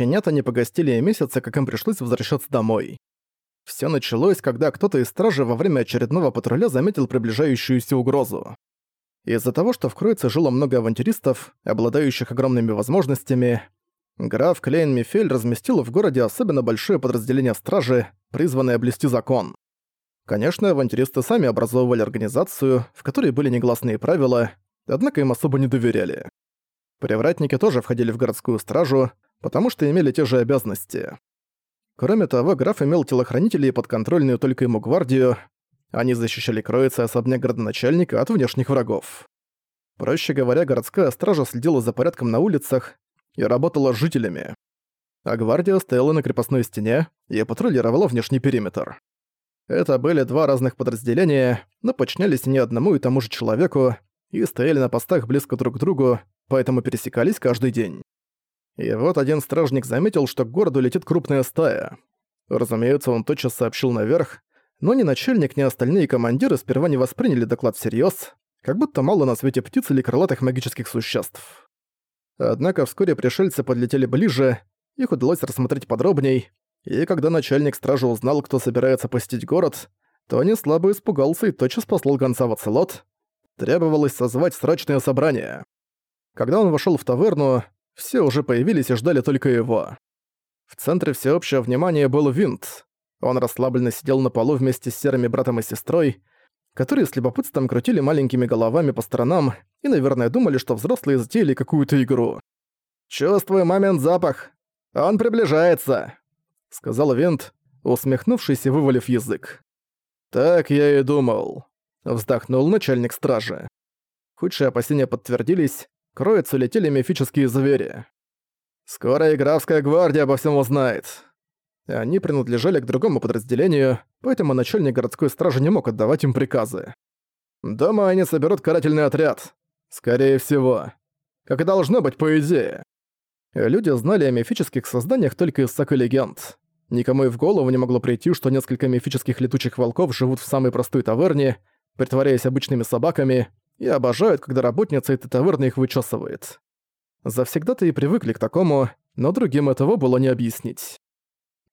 Щенята не погостили и месяца, как им пришлось возвращаться домой. Все началось, когда кто-то из стражи во время очередного патруля заметил приближающуюся угрозу. Из-за того, что в Кроице жило много авантюристов, обладающих огромными возможностями, граф Клейн Мифель разместил в городе особенно большое подразделение стражи, призванное блюсти закон. Конечно, авантюристы сами образовывали организацию, в которой были негласные правила, однако им особо не доверяли. Привратники тоже входили в городскую стражу, потому что имели те же обязанности. Кроме того, граф имел телохранителей и подконтрольную только ему гвардию. Они защищали Кроица и особняк городоначальника от внешних врагов. Проще говоря, городская стража следила за порядком на улицах и работала с жителями. А гвардия стояла на крепостной стене и патрулировала внешний периметр. Это были два разных подразделения, но подчинялись они одному и тому же человеку и стояли на постах близко друг к другу, поэтому пересекались каждый день. И вот один стражник заметил, что к городу летит крупная стая. Разумеется, он тотчас сообщил наверх, но ни начальник, ни остальные командиры сперва не восприняли доклад всерьёз, как будто мало на свете птиц или крылатых магических существ. Однако вскоре пришельцы подлетели ближе, их удалось рассмотреть подробней, и когда начальник стражи узнал, кто собирается посетить город, то не слабо испугался и тотчас послал гонца в оцелот. Требовалось созвать срочное собрание. Когда он вошёл в таверну, все уже появились и ждали только его. В центре всеобщего внимания был Винт. Он расслабленно сидел на полу вместе с серыми братом и сестрой, которые с любопытством крутили маленькими головами по сторонам и, наверное, думали, что взрослые затеяли какую-то игру. «Чувствую момент запах. Он приближается», — сказал Винт, усмехнувшись и вывалив язык. «Так я и думал», — вздохнул начальник стражи. Худшие опасения подтвердились, Кроицу летели мифические звери. Скоро Игравская гвардия обо всем узнает. Они принадлежали к другому подразделению, поэтому начальник городской стражи не мог отдавать им приказы. Дома они соберут карательный отряд. Скорее всего. Как и должно быть, по идее. Люди знали о мифических созданиях только из сак и легенд. Никому и в голову не могло прийти, что несколько мифических летучих волков живут в самой простой таверне, притворяясь обычными собаками, и обожают, когда работница этой таверны их вычесывает. Завсегда-то и привыкли к такому, но другим этого было не объяснить.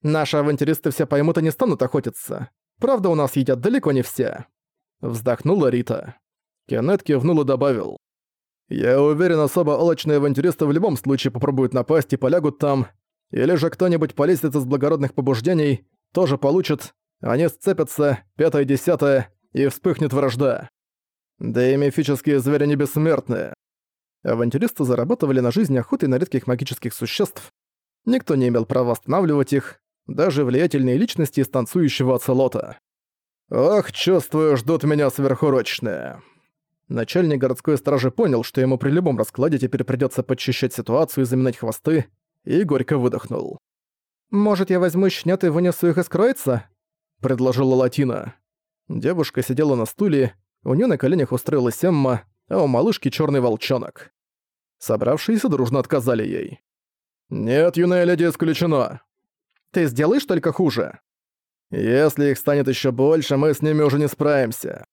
Наши авантюристы все поймут и не станут охотиться. Правда, у нас едят далеко не все. Вздохнула Рита. Кеннет кивнул и добавил. «Я уверен, особо алчные авантюристы в любом случае попробуют напасть и полягут там, или же кто-нибудь полезет из благородных побуждений, тоже получит, они сцепятся, пятое-десятое, и вспыхнет вражда. Да и мифические звери не бессмертные. Авантюристы зарабатывали на жизнь охотой на редких магических существ. Никто не имел права останавливать их, даже влиятельные личности из танцующего оцелота. «Ох, чувствую, ждут меня сверхурочные». Начальник городской стражи понял, что ему при любом раскладе теперь придётся подчищать ситуацию и заминать хвосты, и горько выдохнул. «Может, я возьму щенят и вынесу их из кроица?» — предложила Латина. Девушка сидела на стуле, у нее на коленях устроилась Эмма, а у малышки черный волчонок. Собравшиеся дружно отказали ей. «Нет, юная леди исключено. Ты сделаешь только хуже. Если их станет еще больше, мы с ними уже не справимся».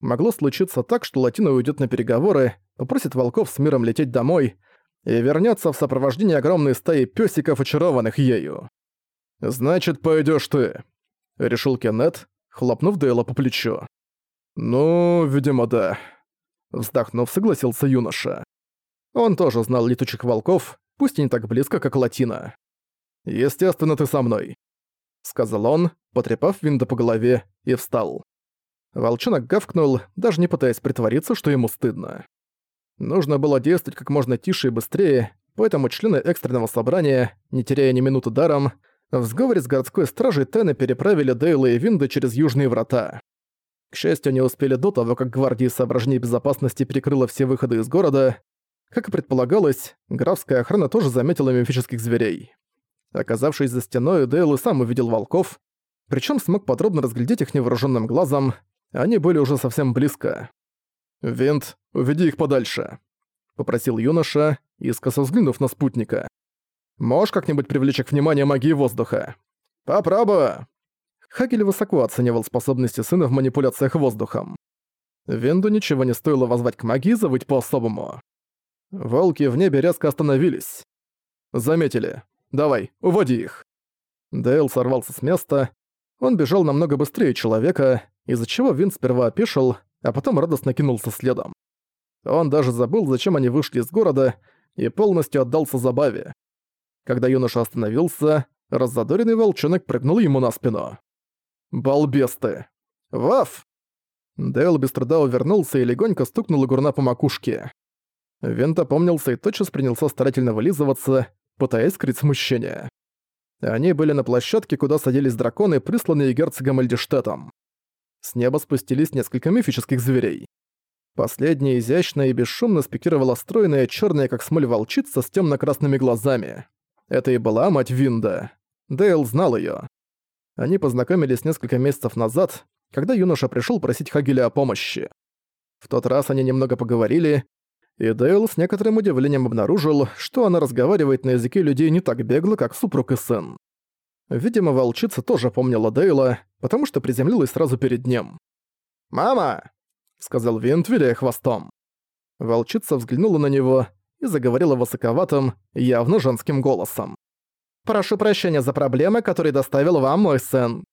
Могло случиться так, что Латина уйдет на переговоры, попросит волков с миром лететь домой и вернется в сопровождении огромной стаи пёсиков, очарованных ею. «Значит, пойдешь ты», — решил Кеннет, хлопнув Дейла по плечу. «Ну, видимо, да», — вздохнув, согласился юноша. Он тоже знал летучих волков, пусть и не так близко, как Латина. «Естественно, ты со мной», — сказал он, потрепав Винда по голове, и встал. Волчонок гавкнул, даже не пытаясь притвориться, что ему стыдно. Нужно было действовать как можно тише и быстрее, поэтому члены экстренного собрания, не теряя ни минуты даром, в сговоре с городской стражей Тены переправили Дейла и Винда через южные врата. К счастью, они успели до того, как гвардия соображений безопасности перекрыла все выходы из города. Как и предполагалось, графская охрана тоже заметила мифических зверей. Оказавшись за стеной, Дейл и сам увидел волков, причем смог подробно разглядеть их невооруженным глазом, они были уже совсем близко. «Винт, уведи их подальше», — попросил юноша, искоса взглянув на спутника. «Можешь как-нибудь привлечь к вниманию магии воздуха?» «Попробую», Хагель высоко оценивал способности сына в манипуляциях воздухом. Венду ничего не стоило возвать к магии завыть по-особому. Волки в небе резко остановились. Заметили. Давай, уводи их». Дейл сорвался с места. Он бежал намного быстрее человека, из-за чего Вин сперва опешил, а потом радостно кинулся следом. Он даже забыл, зачем они вышли из города, и полностью отдался забаве. Когда юноша остановился, раззадоренный волчонок прыгнул ему на спину. «Балбес ты!» «Ваф!» Дейл без труда увернулся и легонько стукнул Игурна по макушке. Винт опомнился и тотчас принялся старательно вылизываться, пытаясь скрыть смущение. Они были на площадке, куда садились драконы, присланные герцогом Эльдиштетом. С неба спустились несколько мифических зверей. Последняя изящно и бесшумно спикировала стройная черная как смоль волчица с темно-красными глазами. Это и была мать Винда. Дейл знал ее. Они познакомились несколько месяцев назад, когда юноша пришел просить Хагеля о помощи. В тот раз они немного поговорили, и Дейл с некоторым удивлением обнаружил, что она разговаривает на языке людей не так бегло, как супруг и сын. Видимо, волчица тоже помнила Дейла, потому что приземлилась сразу перед ним. «Мама!» — сказал Винт, виляя хвостом. Волчица взглянула на него и заговорила высоковатым, явно женским голосом. «Прошу прощения за проблемы, которые доставил вам мой сын».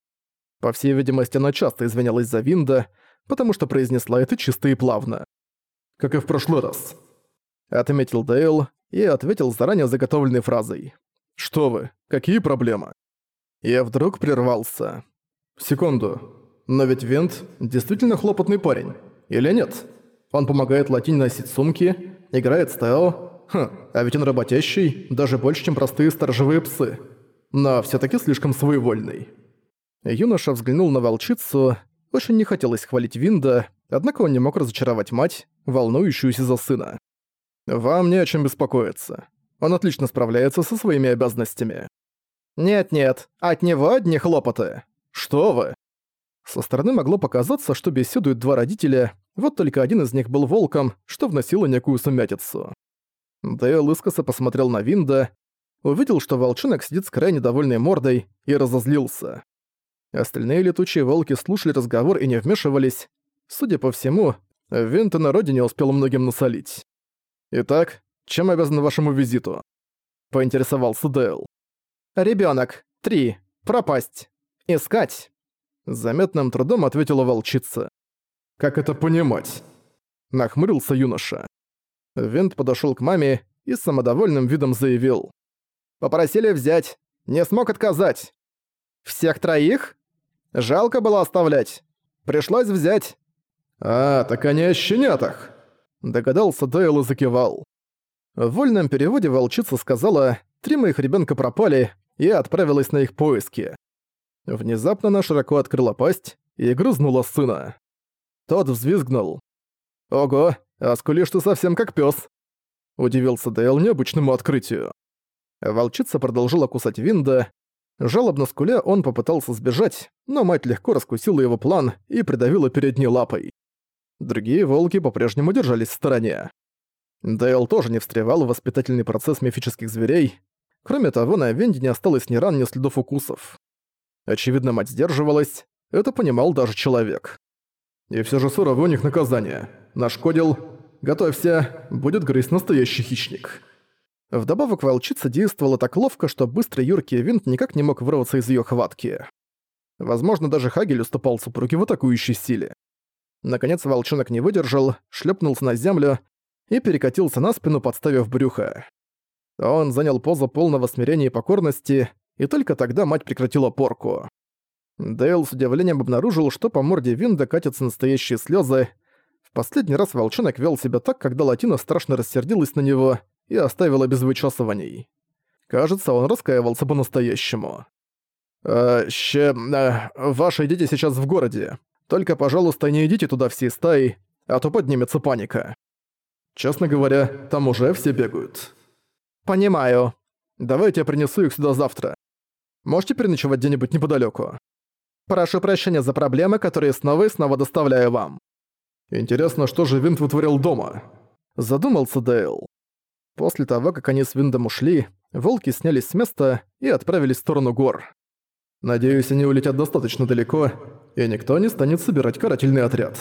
По всей видимости, она часто извинялась за Винда, потому что произнесла это чисто и плавно как и в прошлый раз», — отметил Дейл и ответил заранее заготовленной фразой. «Что вы, какие проблемы?» Я вдруг прервался. «Секунду. Но ведь Вент действительно хлопотный парень, или нет? Он помогает Латине носить сумки, играет с Тео. Хм, а ведь он работящий, даже больше, чем простые сторожевые псы. Но все таки слишком своевольный». Юноша взглянул на волчицу, очень не хотелось хвалить Винда, однако он не мог разочаровать мать, волнующуюся за сына. «Вам не о чем беспокоиться. Он отлично справляется со своими обязанностями». «Нет-нет, от него одни хлопоты». «Что вы?» Со стороны могло показаться, что беседуют два родителя, вот только один из них был волком, что вносило некую сумятицу. Дейл искоса посмотрел на Винда, увидел, что волчонок сидит с крайне довольной мордой, и разозлился. Остальные летучие волки слушали разговор и не вмешивались. Судя по всему, Винта на родине успел многим насолить. «Итак, чем обязан вашему визиту?» — поинтересовался Дейл. «Ребёнок. Три. Пропасть. Искать». С заметным трудом ответила волчица. «Как это понимать?» — нахмурился юноша. Винт подошёл к маме и с самодовольным видом заявил. «Попросили взять. Не смог отказать. Всех троих? Жалко было оставлять. Пришлось взять. «А, так они о щенятах!» Догадался Дейл и закивал. В вольном переводе волчица сказала «Три моих ребенка пропали» и отправилась на их поиски. Внезапно она широко открыла пасть и грызнула сына. Тот взвизгнул. «Ого, а скулишь ты совсем как пес. Удивился Дейл необычному открытию. Волчица продолжила кусать Винда. Жалобно скуля он попытался сбежать, но мать легко раскусила его план и придавила передней лапой. Другие волки по-прежнему держались в стороне. Дейл тоже не встревал в воспитательный процесс мифических зверей. Кроме того, на Венде не осталось ни ран, ни следов укусов. Очевидно, мать сдерживалась, это понимал даже человек. И все же сурово у них наказание. Нашкодил. Готовься, будет грызть настоящий хищник. Вдобавок волчица действовала так ловко, что быстрый юркий винт никак не мог вырваться из ее хватки. Возможно, даже Хагель уступал супруге в атакующей силе. Наконец волчонок не выдержал, шлепнулся на землю и перекатился на спину, подставив брюхо. Он занял позу полного смирения и покорности, и только тогда мать прекратила порку. Дейл с удивлением обнаружил, что по морде Винда катятся настоящие слезы. В последний раз волчонок вел себя так, когда Латина страшно рассердилась на него и оставила без вычесываний. Кажется, он раскаивался по-настоящему. «Э, «Ще... Э, ваши дети сейчас в городе. Только, пожалуйста, не идите туда всей стаей, а то поднимется паника. Честно говоря, там уже все бегают. Понимаю. Давайте я принесу их сюда завтра. Можете переночевать где-нибудь неподалеку. Прошу прощения за проблемы, которые снова и снова доставляю вам. Интересно, что же Винт вытворил дома? Задумался Дейл. После того, как они с Виндом ушли, волки снялись с места и отправились в сторону гор. Надеюсь, они улетят достаточно далеко, и никто не станет собирать карательный отряд.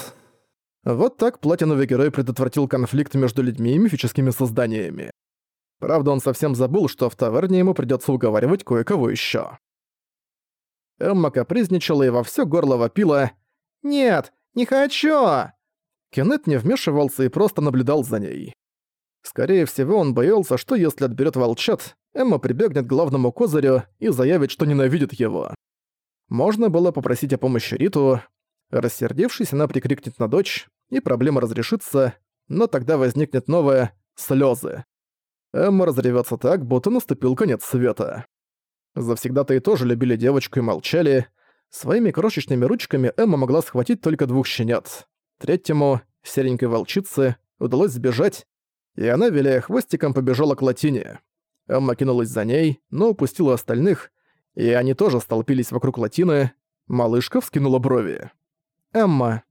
Вот так платиновый герой предотвратил конфликт между людьми и мифическими созданиями. Правда, он совсем забыл, что в таверне ему придётся уговаривать кое-кого ещё. Эмма капризничала и во всё горло вопила «Нет, не хочу!» Кеннет не вмешивался и просто наблюдал за ней. Скорее всего, он боялся, что если отберет волчат, Эмма прибегнет к главному козырю и заявит, что ненавидит его. Можно было попросить о помощи Риту. Рассердившись, она прикрикнет на дочь, и проблема разрешится, но тогда возникнет новое слезы. Эмма разревется так, будто наступил конец света. Завсегда-то и тоже любили девочку и молчали. Своими крошечными ручками Эмма могла схватить только двух щенят. Третьему, серенькой волчице, удалось сбежать, и она, виляя хвостиком, побежала к латине. Эмма кинулась за ней, но упустила остальных, и они тоже столпились вокруг латины. Малышка вскинула брови. «Эмма».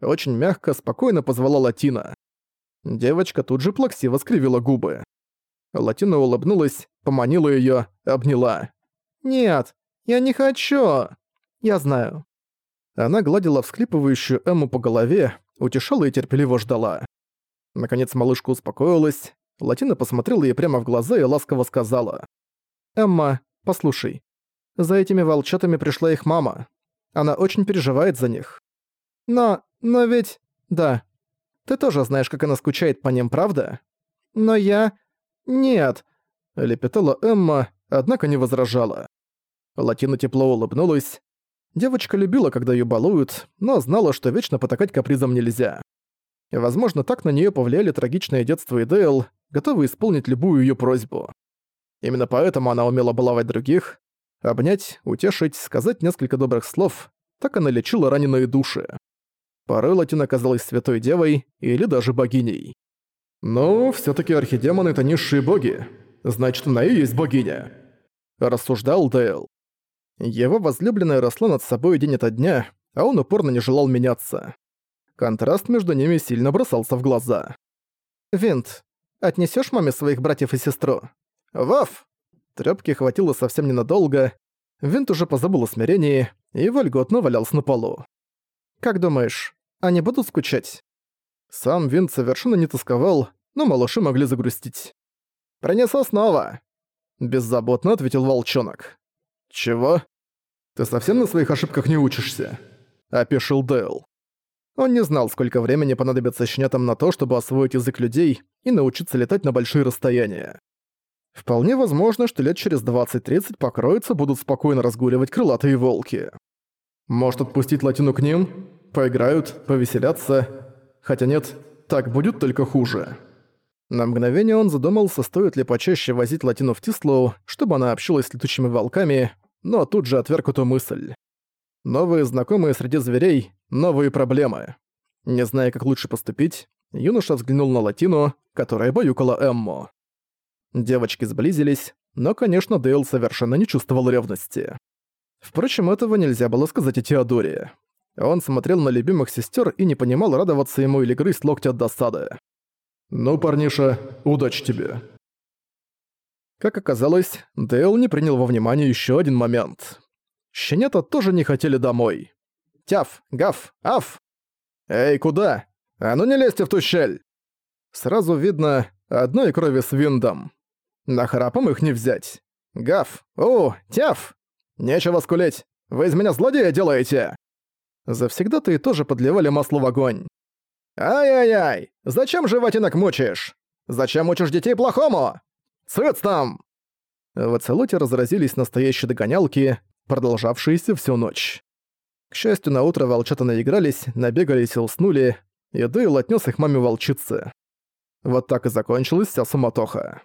Очень мягко, спокойно позвала латина. Девочка тут же плаксиво скривила губы. Латина улыбнулась, поманила её, обняла. «Нет, я не хочу. Я знаю». Она гладила всклипывающую Эмму по голове, утешала и терпеливо ждала. Наконец малышка успокоилась, Латина посмотрела ей прямо в глаза и ласково сказала. «Эмма, послушай, за этими волчатами пришла их мама. Она очень переживает за них. Но, но ведь... Да. Ты тоже знаешь, как она скучает по ним, правда? Но я... Нет!» Лепетала Эмма, однако не возражала. Латина тепло улыбнулась. Девочка любила, когда её балуют, но знала, что вечно потакать капризам нельзя. Возможно, так на неё повлияли трагичное детство и Дейл, готовый исполнить любую её просьбу. Именно поэтому она умела баловать других, обнять, утешить, сказать несколько добрых слов, так она лечила раненые души. Порой Латина оказалась святой девой или даже богиней. «Ну, всё-таки архидемоны — это низшие боги. Значит, она и есть богиня», — рассуждал Дейл. Его возлюбленная росла над собой день ото дня, а он упорно не желал меняться. Контраст между ними сильно бросался в глаза. «Винт, отнесёшь маме своих братьев и сестру?» «Ваф!» Трёпки хватило совсем ненадолго. Винт уже позабыл о смирении и вольготно валялся на полу. «Как думаешь, они будут скучать?» Сам Винт совершенно не тосковал, но малыши могли загрустить. «Принесу снова!» Беззаботно ответил волчонок. «Чего? Ты совсем на своих ошибках не учишься?» Опешил Дэл. Он не знал, сколько времени понадобится щенятам на то, чтобы освоить язык людей и научиться летать на большие расстояния. Вполне возможно, что лет через 20-30 покроются будут спокойно разгуливать крылатые волки. Может отпустить Латину к ним? Поиграют, повеселятся. Хотя нет, так будет только хуже. На мгновение он задумался, стоит ли почаще возить Латину в Тислоу, чтобы она общалась с летучими волками, но тут же отверг эту мысль. Новые знакомые среди зверей, новые проблемы. Не зная, как лучше поступить, юноша взглянул на Латину, которая баюкала Эмму. Девочки сблизились, но, конечно, Дейл совершенно не чувствовал ревности. Впрочем, этого нельзя было сказать о Теодоре. Он смотрел на любимых сестер и не понимал, радоваться ему или грызть локти от досады. «Ну, парниша, удачи тебе». Как оказалось, Дейл не принял во внимание еще один момент. Щенята тоже не хотели домой. «Тяф! Гав! Аф!» «Эй, куда? А ну не лезьте в ту щель!» Сразу видно одной крови с виндом. Нахрапом их не взять. «Гав! О, тяф! Нечего скулить! Вы из меня злодея делаете!» Завсегда-то и тоже подливали масло в огонь. «Ай-яй-яй! Зачем животинок мучаешь? Зачем мучишь детей плохому? Цыц там!» В оцелоте разразились настоящие догонялки, продолжавшиеся всю ночь. К счастью, на утро волчата наигрались, набегались и уснули, и Дейл отнес их маме волчице. Вот так и закончилась вся суматоха.